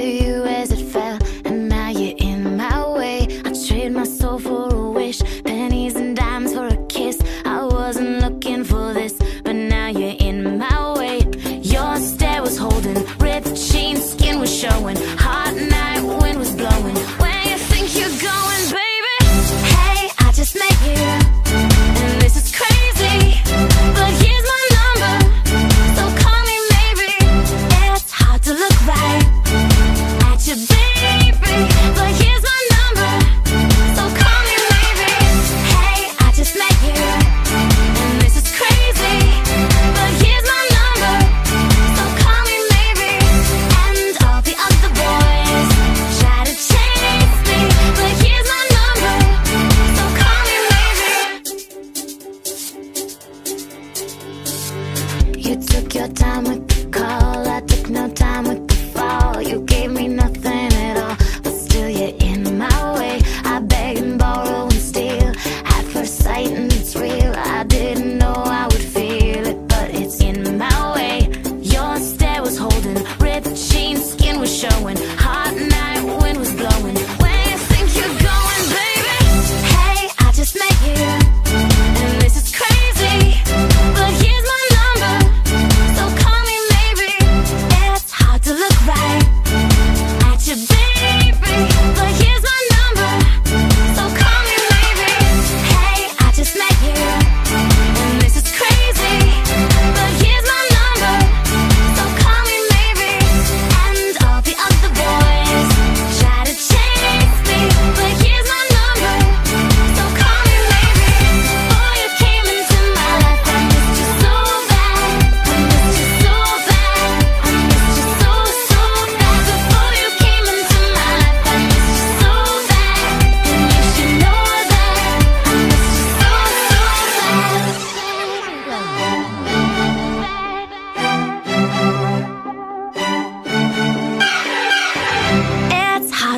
to you. You took your time with the call, I took no time with the fall. You gave me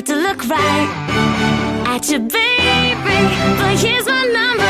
hard to look right at you, baby. But here's my number.